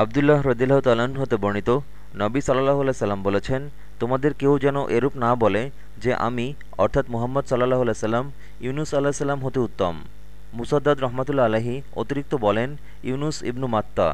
আবদুল্লাহ রদিল্লাহ তাল্লাহ্ন হতে বর্ণিত, নবী সাল্লাহ সাল্লাম বলেছেন, তোমাদের কেউ যেন এরূপ না বলে যে আমি, অর্থাৎ মুহাম্মদ সাল্লাহ সাল্লাম, ইউনুস আল্লাহ সাল্লাম হতে উত্তম। মুসাদ্দাদ রহমতুল্লা আলহী অতিরিক্ত বলেন, ইউনুস ইবনু মাত্তা।